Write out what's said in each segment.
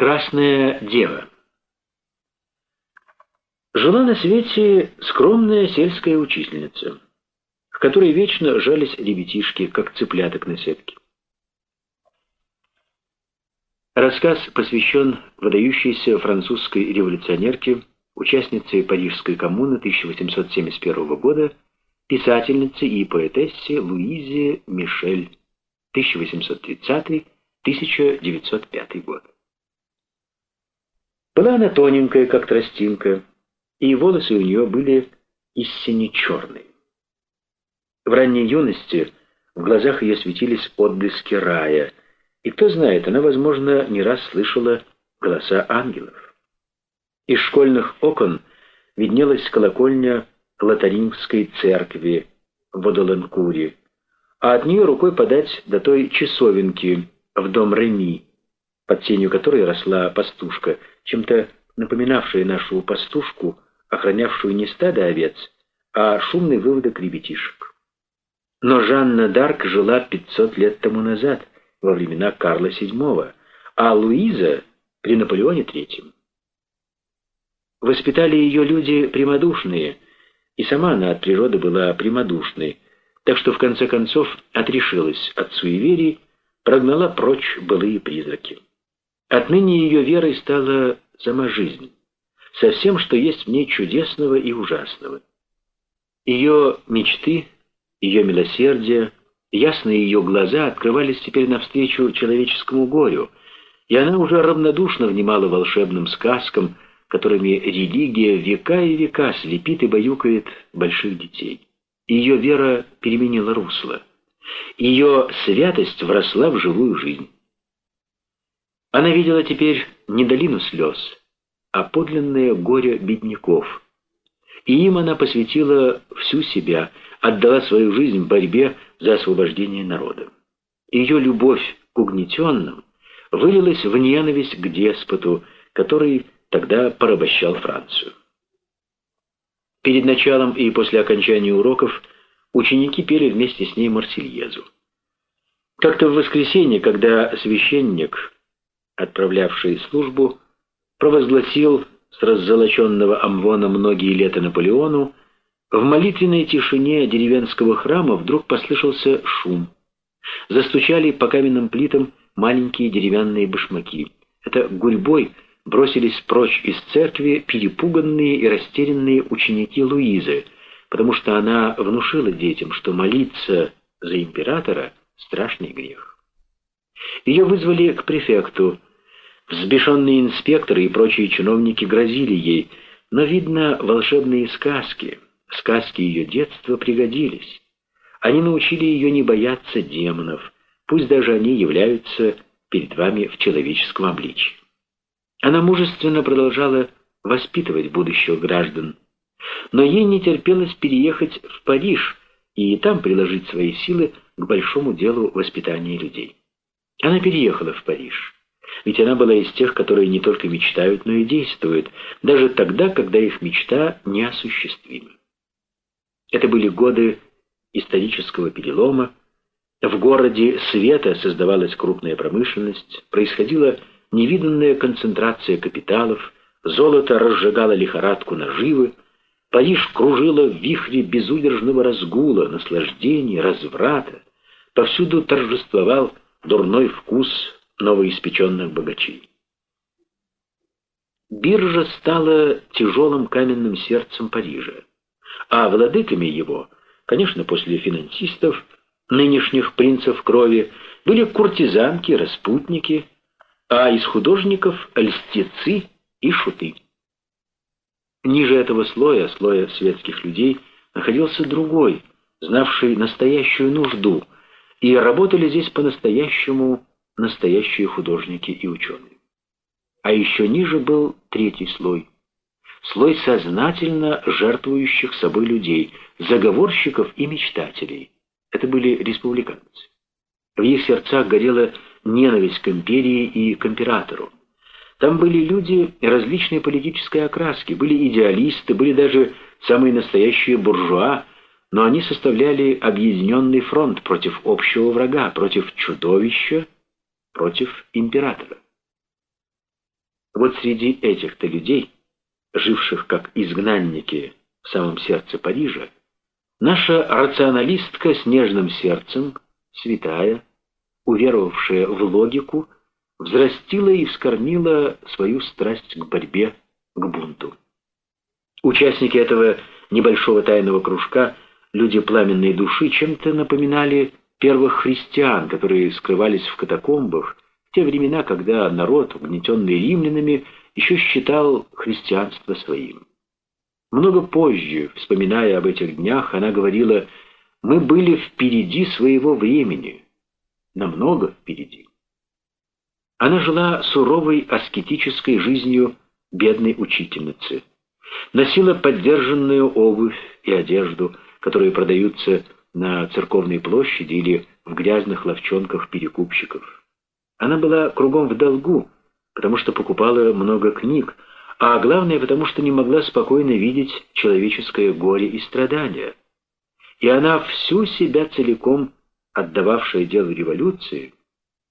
Красная дева. Жила на свете скромная сельская учительница, к которой вечно жались ребятишки, как цыпляток на сетке. Рассказ посвящен выдающейся французской революционерке, участнице Парижской коммуны 1871 года, писательнице и поэтессе Луизе Мишель, 1830-1905 год. Была она тоненькая, как тростинка, и волосы у нее были истинно черные. В ранней юности в глазах ее светились отблески рая, и кто знает, она, возможно, не раз слышала голоса ангелов. Из школьных окон виднелась колокольня Лотарингской церкви в Водоленкуре, а от нее рукой подать до той часовенки в дом Реми, под тенью которой росла пастушка, чем-то напоминавшая нашу пастушку, охранявшую не стадо овец, а шумный выводок ребятишек. Но Жанна Дарк жила 500 лет тому назад, во времена Карла VII, а Луиза при Наполеоне III. Воспитали ее люди прямодушные, и сама она от природы была прямодушной, так что в конце концов отрешилась от суеверий, прогнала прочь былые призраки. Отныне ее верой стала сама жизнь, со всем, что есть в ней чудесного и ужасного. Ее мечты, ее милосердие, ясные ее глаза открывались теперь навстречу человеческому горю, и она уже равнодушно внимала волшебным сказкам, которыми религия века и века слепит и баюкает больших детей. Ее вера переменила русло. Ее святость вросла в живую жизнь. Она видела теперь не долину слез, а подлинное горе бедняков. И им она посвятила всю себя, отдала свою жизнь борьбе за освобождение народа. Ее любовь к угнетенным вылилась в ненависть к деспоту, который тогда порабощал Францию. Перед началом и после окончания уроков ученики пели вместе с ней Марсельезу. Как-то в воскресенье, когда священник отправлявший службу, провозгласил с раззолоченного амвона многие лета Наполеону, в молитвенной тишине деревенского храма вдруг послышался шум. Застучали по каменным плитам маленькие деревянные башмаки. Это гурьбой бросились прочь из церкви перепуганные и растерянные ученики Луизы, потому что она внушила детям, что молиться за императора — страшный грех. Ее вызвали к префекту, Взбешенные инспекторы и прочие чиновники грозили ей, но, видно, волшебные сказки, сказки ее детства пригодились. Они научили ее не бояться демонов, пусть даже они являются перед вами в человеческом обличье. Она мужественно продолжала воспитывать будущих граждан, но ей не терпелось переехать в Париж и там приложить свои силы к большому делу воспитания людей. Она переехала в Париж. Ведь она была из тех, которые не только мечтают, но и действуют, даже тогда, когда их мечта неосуществима. Это были годы исторического перелома. В городе света создавалась крупная промышленность, происходила невиданная концентрация капиталов, золото разжигало лихорадку наживы, Париж кружила в вихре безудержного разгула, наслаждения, разврата. Повсюду торжествовал дурной вкус новоиспеченных богачей. Биржа стала тяжелым каменным сердцем Парижа, а владыками его, конечно, после финансистов, нынешних принцев крови, были куртизанки, распутники, а из художников — льстецы и шуты. Ниже этого слоя, слоя светских людей, находился другой, знавший настоящую нужду, и работали здесь по-настоящему настоящие художники и ученые. А еще ниже был третий слой. Слой сознательно жертвующих собой людей, заговорщиков и мечтателей. Это были республиканцы. В их сердцах горела ненависть к империи и к императору. Там были люди различной политической окраски, были идеалисты, были даже самые настоящие буржуа, но они составляли объединенный фронт против общего врага, против чудовища, против императора. Вот среди этих-то людей, живших как изгнанники в самом сердце Парижа, наша рационалистка с нежным сердцем, святая, уверовавшая в логику, взрастила и вскормила свою страсть к борьбе, к бунту. Участники этого небольшого тайного кружка, люди пламенной души, чем-то напоминали первых христиан, которые скрывались в катакомбах, в те времена, когда народ, угнетенный римлянами, еще считал христианство своим. Много позже, вспоминая об этих днях, она говорила, «Мы были впереди своего времени, намного впереди». Она жила суровой аскетической жизнью бедной учительницы. Носила поддержанную обувь и одежду, которые продаются на церковной площади или в грязных ловчонках перекупщиков. Она была кругом в долгу, потому что покупала много книг, а главное, потому что не могла спокойно видеть человеческое горе и страдания. И она всю себя целиком, отдававшая делу революции,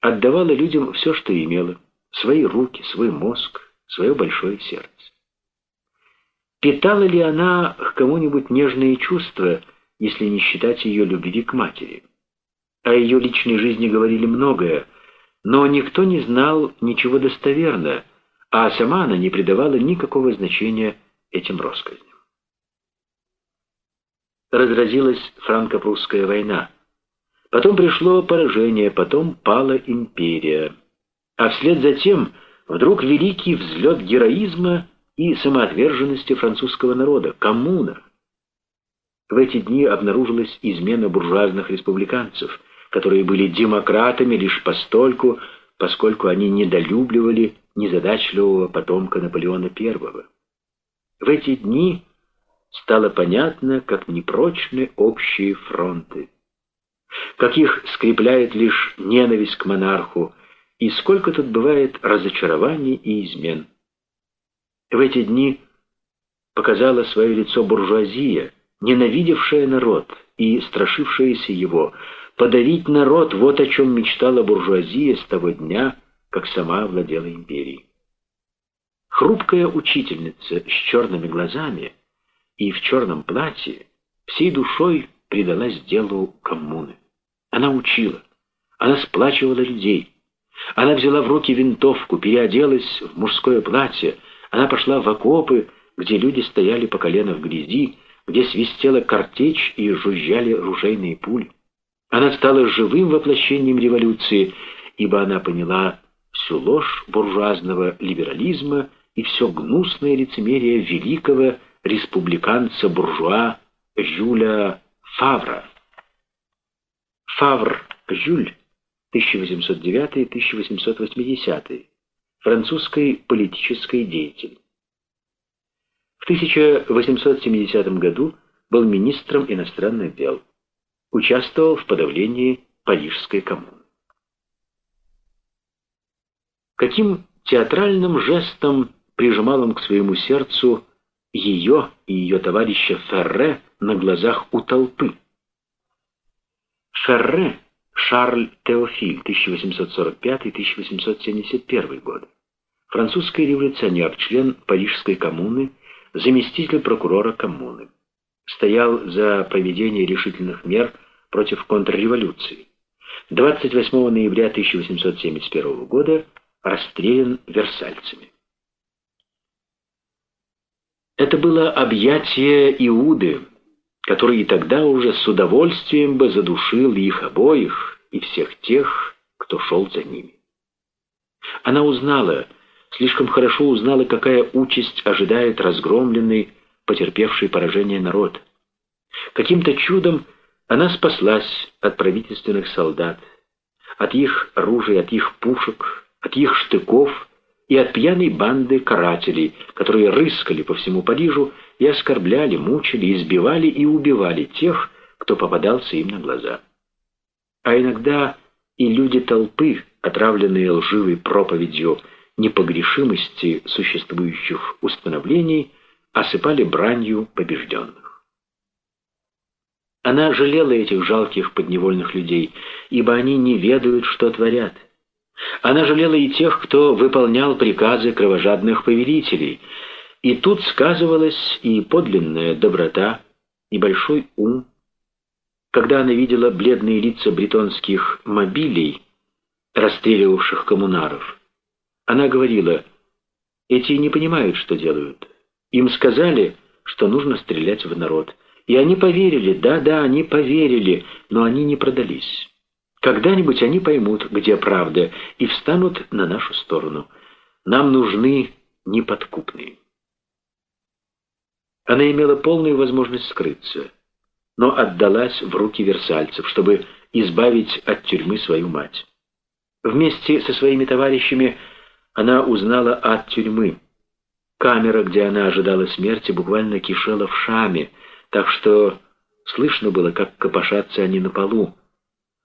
отдавала людям все, что имела, свои руки, свой мозг, свое большое сердце. Питала ли она к кому-нибудь нежные чувства, если не считать ее любви к матери? О ее личной жизни говорили многое, но никто не знал ничего достоверно, а сама она не придавала никакого значения этим россказням. Разразилась франко-прусская война. Потом пришло поражение, потом пала империя. А вслед за тем вдруг великий взлет героизма и самоотверженности французского народа, коммуна. В эти дни обнаружилась измена буржуазных республиканцев, которые были демократами лишь постольку, поскольку они недолюбливали незадачливого потомка Наполеона I. В эти дни стало понятно, как непрочны общие фронты как их скрепляет лишь ненависть к монарху, и сколько тут бывает разочарований и измен. В эти дни показала свое лицо буржуазия, ненавидевшая народ и страшившаяся его. Подавить народ — вот о чем мечтала буржуазия с того дня, как сама владела империей. Хрупкая учительница с черными глазами и в черном платье всей душой предалась делу коммуны. Она учила, она сплачивала людей. Она взяла в руки винтовку, переоделась в мужское платье, она пошла в окопы, где люди стояли по колено в грязи, где свистела картечь и жужжали ружейные пули. Она стала живым воплощением революции, ибо она поняла всю ложь буржуазного либерализма и все гнусное лицемерие великого республиканца-буржуа Жюля Фавра. Фавр Жюль 1809-1880, французский политический деятель. В 1870 году был министром иностранных дел. Участвовал в подавлении Парижской коммуны. Каким театральным жестом прижимал он к своему сердцу ее и ее товарища Ферре на глазах у толпы. Ферре Шарль Теофиль, 1845-1871 годы. Французский революционер, член Парижской коммуны, заместитель прокурора коммуны. Стоял за проведение решительных мер против контрреволюции. 28 ноября 1871 года расстрелян версальцами. Это было объятие Иуды, который и тогда уже с удовольствием бы задушил их обоих и всех тех, кто шел за ними. Она узнала, слишком хорошо узнала, какая участь ожидает разгромленный, потерпевший поражение народ. Каким-то чудом она спаслась от правительственных солдат, от их ружей, от их пушек, от их штыков и от пьяной банды карателей, которые рыскали по всему Парижу и оскорбляли, мучили, избивали и убивали тех, кто попадался им на глаза. А иногда и люди толпы, отравленные лживой проповедью непогрешимости существующих установлений, осыпали бранью побежденных. Она жалела этих жалких подневольных людей, ибо они не ведают, что творят. Она жалела и тех, кто выполнял приказы кровожадных повелителей. И тут сказывалась и подлинная доброта, и большой ум. Когда она видела бледные лица бретонских мобилей, расстреливавших коммунаров, она говорила, «Эти не понимают, что делают. Им сказали, что нужно стрелять в народ. И они поверили, да-да, они поверили, но они не продались». Когда-нибудь они поймут, где правда, и встанут на нашу сторону. Нам нужны неподкупные. Она имела полную возможность скрыться, но отдалась в руки версальцев, чтобы избавить от тюрьмы свою мать. Вместе со своими товарищами она узнала от тюрьмы. Камера, где она ожидала смерти, буквально кишела в шаме, так что слышно было, как копошатся они на полу.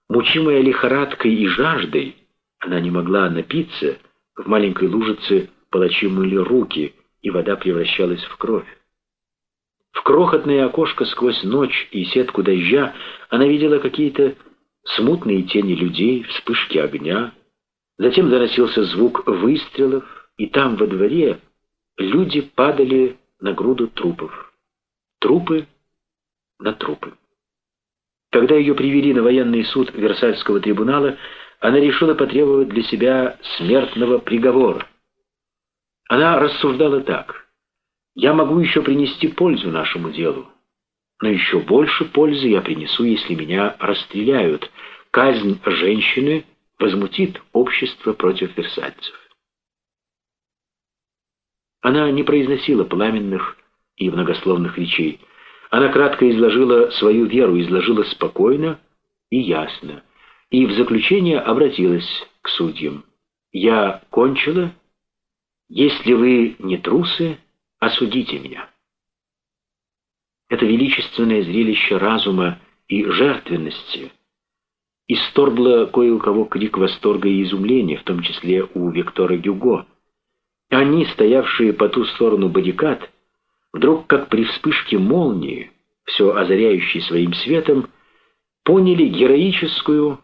Мучимая лихорадкой и жаждой, она не могла напиться, в маленькой лужице палачи мыли руки, и вода превращалась в кровь. В крохотное окошко сквозь ночь и сетку дождя она видела какие-то смутные тени людей, вспышки огня. Затем доносился звук выстрелов, и там, во дворе, люди падали на груду трупов. Трупы на трупы. Когда ее привели на военный суд Версальского трибунала, она решила потребовать для себя смертного приговора. Она рассуждала так. «Я могу еще принести пользу нашему делу, но еще больше пользы я принесу, если меня расстреляют. Казнь женщины возмутит общество против версальцев». Она не произносила пламенных и многословных речей, она кратко изложила свою веру, изложила спокойно и ясно, и в заключение обратилась к судьям. «Я кончила. Если вы не трусы, осудите меня». Это величественное зрелище разума и жертвенности исторгло кое у кого крик восторга и изумления, в том числе у Виктора Гюго. Они, стоявшие по ту сторону баррикад, вдруг, как при вспышке молнии, все озаряющей своим светом, поняли героическую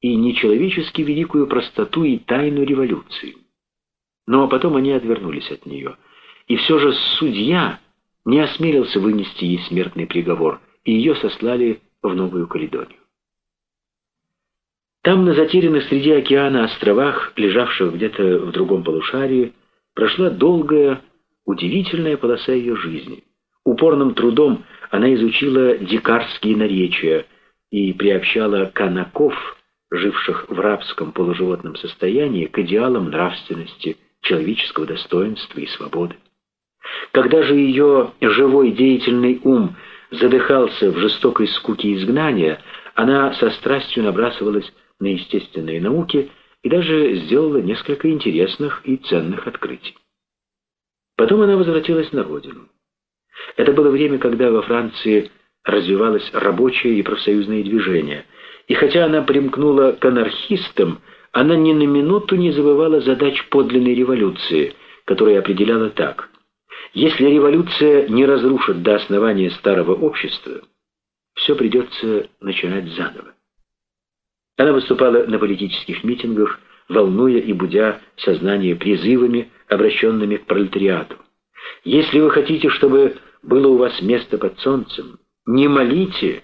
и нечеловечески великую простоту и тайну революции. Но потом они отвернулись от нее. И все же судья не осмелился вынести ей смертный приговор, и ее сослали в Новую Каледонию. Там, на затерянных среди океана островах, лежавших где-то в другом полушарии, прошла долгая, удивительная полоса ее жизни. Упорным трудом она изучила дикарские наречия и приобщала канаков, живших в рабском полуживотном состоянии, к идеалам нравственности, человеческого достоинства и свободы. Когда же ее живой деятельный ум задыхался в жестокой скуке изгнания, она со страстью набрасывалась на естественные науки и даже сделала несколько интересных и ценных открытий. Потом она возвратилась на родину. Это было время, когда во Франции развивалось рабочее и профсоюзное движение, и хотя она примкнула к анархистам, она ни на минуту не забывала задач подлинной революции, которая определяла так. Если революция не разрушит до основания старого общества, все придется начинать заново. Она выступала на политических митингах, волнуя и будя сознание призывами, обращенными к пролетариату. Если вы хотите, чтобы было у вас место под солнцем, не молите,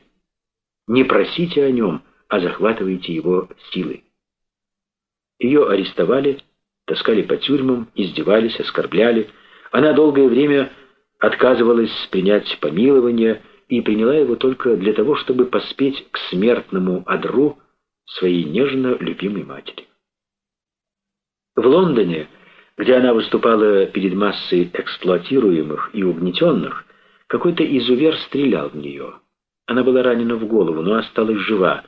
не просите о нем, а захватывайте его силой. Ее арестовали, таскали по тюрьмам, издевались, оскорбляли. Она долгое время отказывалась принять помилование и приняла его только для того, чтобы поспеть к смертному одру своей нежно любимой матери. В Лондоне где она выступала перед массой эксплуатируемых и угнетенных, какой-то изувер стрелял в нее. Она была ранена в голову, но осталась жива.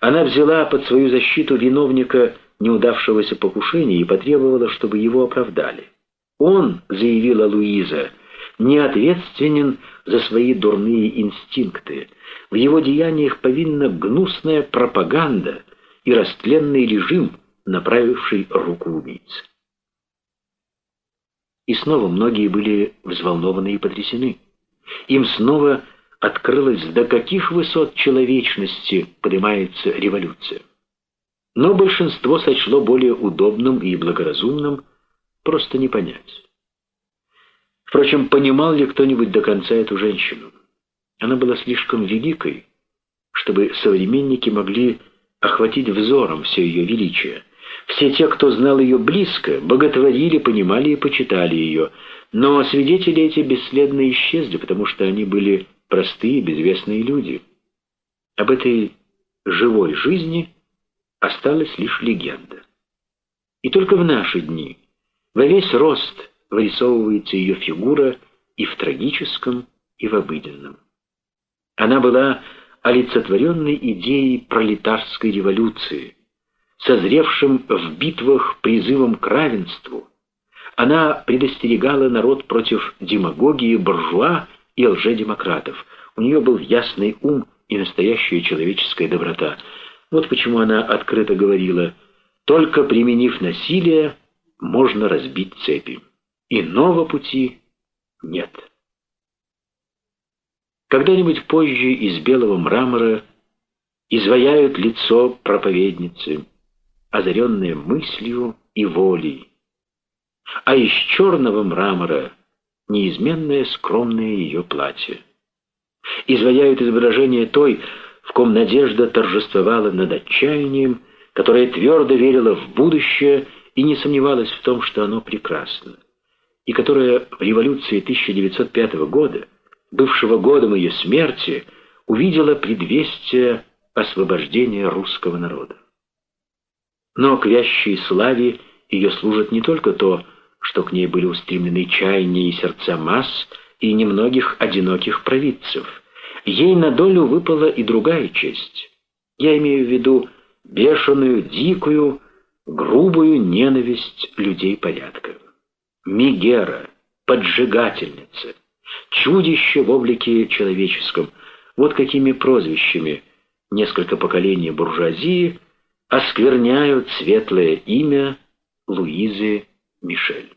Она взяла под свою защиту виновника неудавшегося покушения и потребовала, чтобы его оправдали. Он, заявила Луиза, не ответственен за свои дурные инстинкты. В его деяниях повинна гнусная пропаганда и растленный режим, направивший руку убийцы. И снова многие были взволнованы и потрясены. Им снова открылось, до каких высот человечности поднимается революция. но большинство сочло более удобным и благоразумным просто не понять. Впрочем, понимал ли кто-нибудь до конца эту женщину? Она была слишком великой, чтобы современники могли охватить взором все ее величие. Все те, кто знал ее близко, боготворили, понимали и почитали ее, но свидетели эти бесследно исчезли, потому что они были простые, безвестные люди. Об этой живой жизни осталась лишь легенда. И только в наши дни во весь рост вырисовывается ее фигура и в трагическом, и в обыденном. Она была олицетворенной идеей пролетарской революции, созревшим в битвах призывом к равенству. Она предостерегала народ против демагогии буржуа и лжедемократов. У нее был ясный ум и настоящая человеческая доброта. Вот почему она открыто говорила, «Только применив насилие, можно разбить цепи. Иного пути нет». Когда-нибудь позже из белого мрамора изваяют лицо проповедницы, озаренное мыслью и волей, а из черного мрамора неизменное скромное ее платье. Изваяют изображение той, в ком надежда торжествовала над отчаянием, которая твердо верила в будущее и не сомневалась в том, что оно прекрасно, и которая в революции 1905 года бывшего годом ее смерти, увидела предвестие освобождения русского народа. Но к вящей славе ее служит не только то, что к ней были устремлены чаяния и сердца масс и немногих одиноких провидцев. Ей на долю выпала и другая честь. Я имею в виду бешеную, дикую, грубую ненависть людей порядка. Мигера, поджигательница — чудище в облике человеческом. Вот какими прозвищами несколько поколений буржуазии оскверняют светлое имя Луизы Мишель.